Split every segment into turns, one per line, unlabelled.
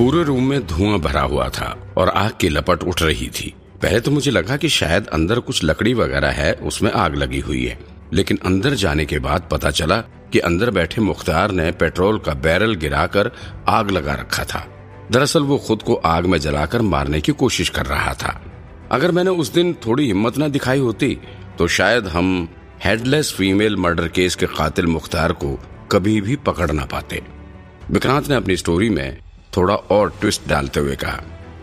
पूरे रूम में धुआँ भरा हुआ था और आग की लपट उठ रही थी। पहले तो मुझे लगा कि शायद अंदर कुछ लकड़ी वगैरह है, उसमें आग लगी हुई है। लेकिन अंदर जाने के बाद पता चला कि अंदर बैठे मुख्तार ने पेट्रोल का बैरल गिराकर आग लगा रखा था। दरअसल वो खुद को आग में जलाकर मारने की कोशिश कर रहा था। अगर मैंने उस दिन थोड़ी हिम्मत न दिखाई होती तो शायद हम हेडलेस फीमेल मर्डर केस के कातिल मुख्तार को कभी भी पकड़ ना पाते। विक्रांत ने अपनी स्टोरी में थोड़ा और ट्विस्ट डालते हुए कहा,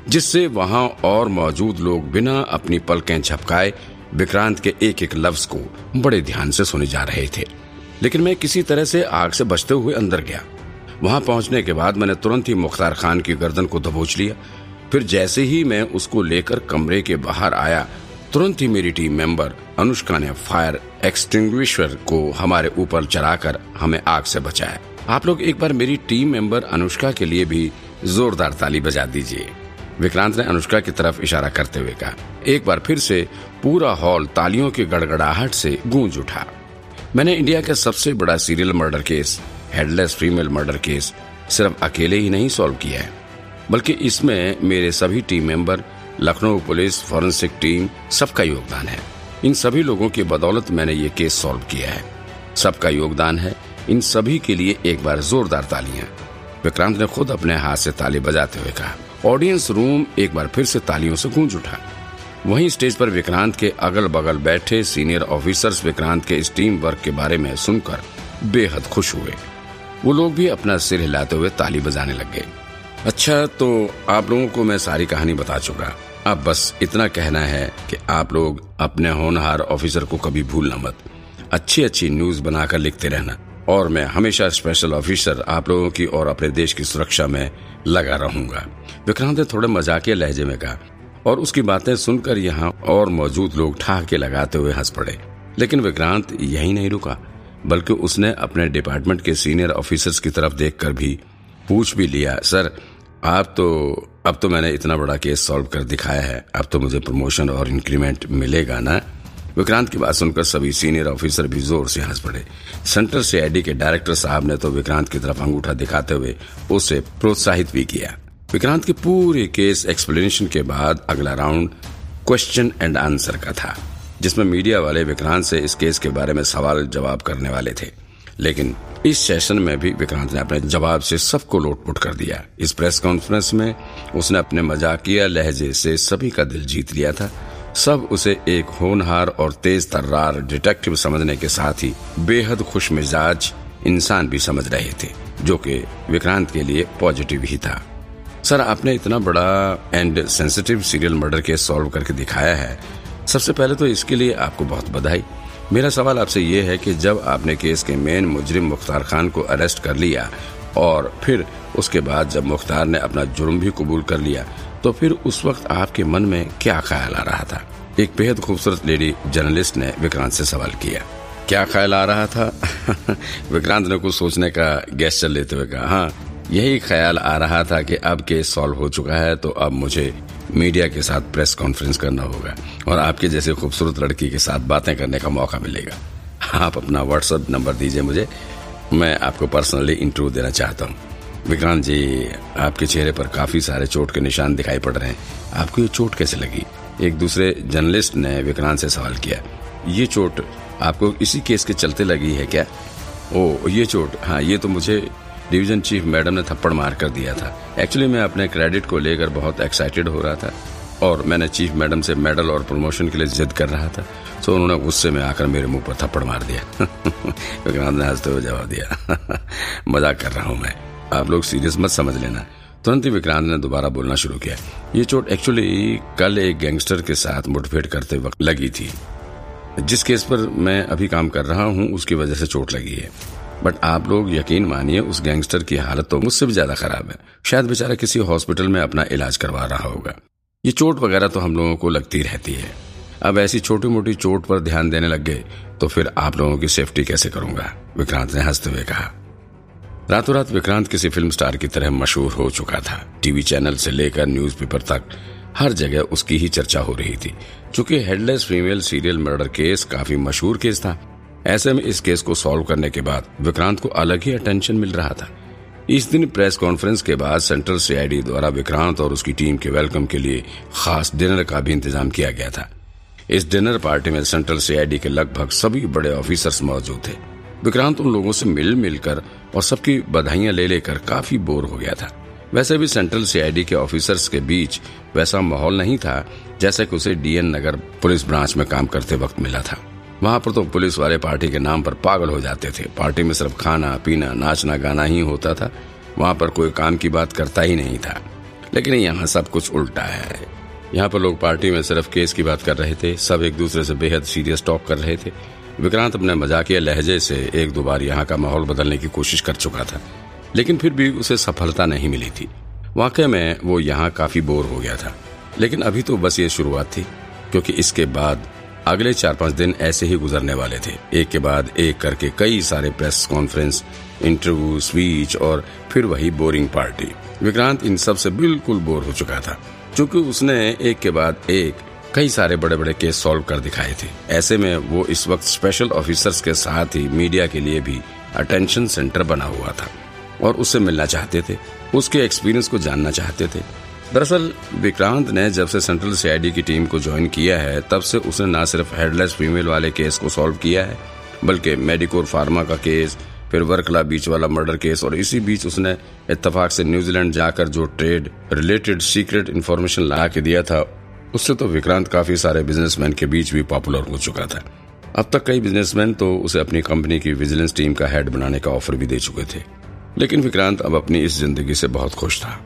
जिससे वहाँ और मौजूद लोग बिना अपनी पलकें झपकाए विक्रांत के एक एक लफ्ज को बड़े ध्यान से सुने जा रहे थे। लेकिन मैं किसी तरह से आग से बचते हुए अंदर गया। वहाँ पहुँचने के बाद मैंने तुरंत ही मुख्तार खान की गर्दन को दबोच लिया। फिर जैसे ही मैं उसको लेकर कमरे के बाहर आया, तुरंत ही मेरी टीम मेंबर अनुष्का ने फायर एक्सटिंग्विशर को हमारे ऊपर चढ़ाकर हमें आग से बचाया। आप लोग एक बार मेरी टीम मेंबर अनुष्का के लिए भी जोरदार ताली बजा दीजिए। विक्रांत ने अनुष्का की तरफ़ इशारा करते हुए कहा। एक बार फिर से पूरा हॉल तालियों की गड़गड़ाहट से गूंज उठा। मैंने इंडिया का सबसे बड़ा serial murder case, headless female murder case, सिर्फ़ अकेले ही नहीं सॉल्व किया है। बल्कि इसमें मेरे सभी team member, Lucknow police, forensic team, सबका योगदान है। इन सभी लोगों की बदौलत मैंने ये केस सॉल्व किया है। सबका योगदान है इन सभी के लिए एक बार जोरदार तालियाँ विक्रांत ने खुद अपने हाथ से ताली बजाते हुए कहा। ऑडियंस रूम एक बार फिर से तालियों से गूंज उठा। वहीं स्टेज पर विक्रांत के अगल बगल बैठे सीनियर ऑफिसर्स विक्रांत के इस टीम वर्क के बारे में सुनकर बेहद खुश हुए। वो लोग भी अपना सिर हिलाते हुए ताली बजाने लग गए। अच्छा तो आप लोगों को मैं सारी कहानी बता चुका। अब बस इतना कहना है कि आप लोग अपने होनहार ऑफिसर को कभी भूलना मत। अच्छी अच्छी न्यूज़ बनाकर लिखते रहना। और मैं हमेशा स्पेशल ऑफिसर आप लोगों की और अपने देश की सुरक्षा में लगा रहूँगा। विक्रांत ने थोड़े मजाकिया लहजे में कहा, और उसकी बातें सुनकर यहाँ और मौजूद लोग ठहाके लगाते हुए हंस पड़े। लेकिन विक्रांत यही नहीं रुका, बल्कि उसने अपने डिपार्टमेंट के सीनियर ऑफिसर्स की तरफ़ देखकर भी पूछ भी लिया, सर, आप तो अब तो मैंने इतना बड़ा केस सॉल्व कर दिखाया है, अब तो मुझे प्रमोशन और इंक्रीमेंट मिलेगा ना? विक्रांत की बात सुनकर सभी सीनियर ऑफिसर भी ज़ोर से हंस पड़े। सेंट्रल सीआईडी के डायरेक्टर साहब ने तो विक्रांत की तरफ़ अंगूठा दिखाते हुए उसे प्रोत्साहित भी किया। विक्रांत के पूरे केस एक्सप्लेनेशन के बाद अगला राउंड क्वेश्चन एंड आंसर का था, जिसमें मीडिया वाले विक्रांत से इस केस के बारे में सवाल जवाब करने वाले थे। लेकिन इस सेशन में भी विक्रांत ने अपने जवाब से सबको लोटपुट कर दिया। इस प्रेस कॉन्फ्रेंस में उसने अपने मजाकिया लहजे से सभी का दिल जीत लिया था। सब उसे एक होनहार और तेज तर्रार डिटेक्टिव समझने के साथ ही बेहद खुश मिजाज इंसान भी समझ रहे थे, जो कि विक्रांत के लिए पॉजिटिव ही था। सर, आपने इतना बड़ा and sensitive serial murder case solve करके दिखाया है। सबसे पहले तो इसके लिए आपको बहुत बधाई। मेरा सवाल आपसे ये है कि जब आपने केस के मेन मुजरिम मुख्तार खान को अरेस्ट कर लिया और फिर उसके बाद जब मुख्तार ने अपना जुर्म भी कबूल कर लिया तो फिर उस वक्त आपके मन में क्या ख्याल आ रहा था? एक बेहद खूबसूरत लेडी जर्नलिस्ट ने विक्रांत से सवाल किया। क्या ख्याल आ रहा था? विक्रांत ने कुछ सोचने का गैस चल लेते हुए कहा हाँ यही ख्याल आ रहा था कि अब केस सॉल्व हो चुका है तो अब मुझे मीडिया के साथ प्रेस कॉन्फ्रेंस करना होगा और आपके जैसे खूबसूरत लड़की के साथ बातें करने का मौका मिलेगा। आप अपना व्हाट्सएप नंबर दीजिए मुझे। मैं आपको पर्सनली इंटरव्यू देना चाहता हूँ। विक्रांत जी, आपके चेहरे पर काफ़ी सारे चोट के निशान दिखाई पड़ रहे हैं। आपको ये चोट कैसे लगी? एक दूसरे जर्नलिस्ट ने विक्रांत से सवाल किया। ये चोट आपको इसी केस के चलते लगी है क्या? ओ, ये चोट हाँ ये तो मुझे डिवीज़न चीफ मैडम ने थप्पड़ मार कर दिया था। एक्चुअली मैं अपने क्रेडिट को लेकर बहुत एक्साइटेड हो रहा था और मैंने चीफ मैडम से मेडल और प्रमोशन के लिए जिद कर रहा था तो उन्होंने गुस्से में आकर मेरे मुँह पर थप्पड़ मार दिया। विक्रांत ने हँसते हुए जवाब दिया, मज़ाक कर रहा हूँ मैं। आप लोग सीरियस मत समझ लेना। तुरंत ही विक्रांत ने दोबारा बोलना शुरू किया। ये चोट एक्चुअली कल एक गैंगस्टर के साथ मुठभेड़ करते वक्त लगी थी। जिस केस पर मैं अभी काम कर रहा हूँ, उसकी वजह से चोट लगी है। बट आप लोग यकीन मानिए, उस गैंगस्टर की हालत तो मुझसे भी ज़्यादा खराब है। शायद बेचारा किसी हॉस्पिटल में अपना इलाज करवा रहा होगा। ये चोट वगैरह तो हम लोगों को लगती रहती है। अब ऐसी छोटी मोटी चोट पर ध्यान देने लग गए तो फिर आप लोगों की सेफ्टी कैसे करूँगा? विक्रांत ने हँसते हुए कहा। रातों रात विक्रांत किसी फ़िल्म स्टार की तरह मशहूर हो चुका था। टीवी चैनल से लेकर न्यूज़पेपर तक हर जगह उसकी ही चर्चा हो रही थी। चूँकि headless female serial murder case काफ़ी मशहूर केस था, ऐसे में इस केस को सॉल्व करने के बाद विक्रांत को अलग ही अटेंशन मिल रहा था। इस दिन प्रेस कॉन्फ्रेंस के बाद सेंट्रल सीआईडी द्वारा विक्रांत और उसकी टीम के वेलकम के लिए खास डिनर का भी इंतज़ाम किया गया था। इस डिनर पार्टी में सेंट्रल सीआईडी के लगभग सभी बड़े ऑफिसर्स मौजूद थे। विक्रांत उन लोगों से मिल मिलकर और सबकी बधाइयाँ ले लेकर काफ़ी बोर हो गया था। वैसे भी सेंट्रल सीआईडी के ऑफिसर्स के बीच वैसा माहौल नहीं था जैसे कि उसे डीएन नगर पुलिस ब्रांच में काम करते वक्त मिला था। वहाँ पर तो पुलिस वाले पार्टी के नाम पर पागल हो जाते थे। पार्टी में सिर्फ़ खाना, पीना, नाचना, गाना ही होता था। वहाँ पर कोई काम की बात करता ही नहीं था। लेकिन यहाँ सब कुछ उल्टा है। यहाँ पर लोग पार्टी में सिर्फ़ केस की बात कर रहे थे। सब एक दूसरे से बेहद सीरियस टॉक कर रहे थे। विक्रांत अपने मजाकिया लहजे से एक दो बार यहाँ का माहौल बदलने की कोशिश कर चुका था, लेकिन फिर भी उसे सफलता नहीं मिली थी। वाकई में वो यहाँ काफ़ी बोर हो गया था, लेकिन अभी तो बस ये शुरुआत थी, क्योंकि इसके बाद अगले चार पाँच दिन ऐसे ही गुजरने वाले थे। एक के बाद एक करके कई सारे प्रेस कॉन्फ्रेंस, इंटरव्यू, स्पीच और फिर वही बोरिंग पार्टी। विक्रांत इन सबसे बिल्कुल बोर हो चुका था, क्योंकि उसने एक के बाद एक कई सारे बड़े बड़े केस सॉल्व कर दिखाए थे। ऐसे में वो इस वक्त स्पेशल ऑफिसर्स के साथ ही मीडिया के लिए भी अटेंशन सेंटर बना हुआ था और उससे मिलना चाहते थे, उसके एक्सपीरियंस को जानना चाहते थे। दरअसल, विक्रांत ने जब से सेंट्रल सीआईडी की टीम को ज्वाइन किया है, तब से उसने न सिर्फ़ हेडलेस फीमेल वाले केस को सॉल्व किया है, बल्कि मेडिकोर फार्मा का केस, फिर वर्कला बीच वाला मर्डर केस और इसी बीच उसने इत्तेफाक से न्यूजीलैंड जाकर जो ट्रेड रिलेटेड सीक्रेट इन्फॉर्मेशन ला के दिया था उससे तो विक्रांत काफ़ी सारे बिजनेसमैन के बीच भी पॉपुलर हो चुका था। अब तक कई बिजनेसमैन तो उसे अपनी कंपनी की विजिलेंस टीम का हेड बनाने का ऑफ़र भी दे चुके थे। लेकिन विक्रांत अब अपनी इस ज़िंदगी से बहुत खुश था।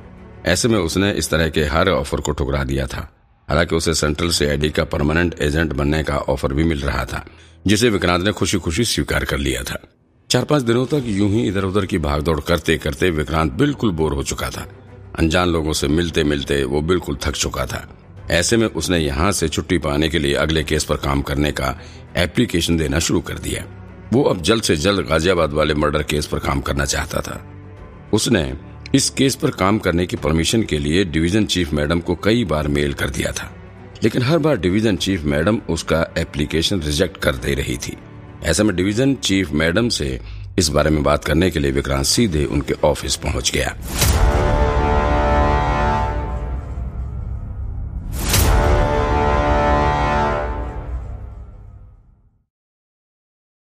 ऐसे में उसने इस तरह के हर ऑफ़र को ठुकरा दिया था। हालाँकि उसे सेंट्रल सीआईडी का परमानेंट एजेंट बनने का ऑफ़र भी मिल रहा था, जिसे विक्रांत ने खुशी खुशी स्वीकार कर लिया था। चार पाँच दिनों तक यूँ ही इधर उधर की भागदौड़ करते करते विक्रांत बिल्कुल बोर हो चुका था। अनजान लोगों से मिलते मिलते वो बिल्कुल थक चुका था। ऐसे में उसने यहाँ से छुट्टी पाने के लिए अगले केस पर काम करने का एप्लीकेशन देना शुरू कर दिया। वो अब जल्द से जल्द गाजियाबाद वाले मर्डर केस पर काम करना चाहता था। उसने इस केस पर काम करने की परमिशन के लिए डिवीज़न चीफ मैडम को कई बार मेल कर दिया था। लेकिन हर बार डिवीज़न चीफ मैडम उसका एप्लीकेशन रिजेक्ट कर दे रही थी। ऐसे में डिवीज़न चीफ मैडम से इस बारे में बात करने के लिए विक्रांत सीधे उनके ऑफ़िस पहुँच गया।